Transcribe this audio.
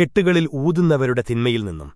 കെട്ടുകളിൽ ഊതുന്നവരുടെ തിന്മയിൽ നിന്നും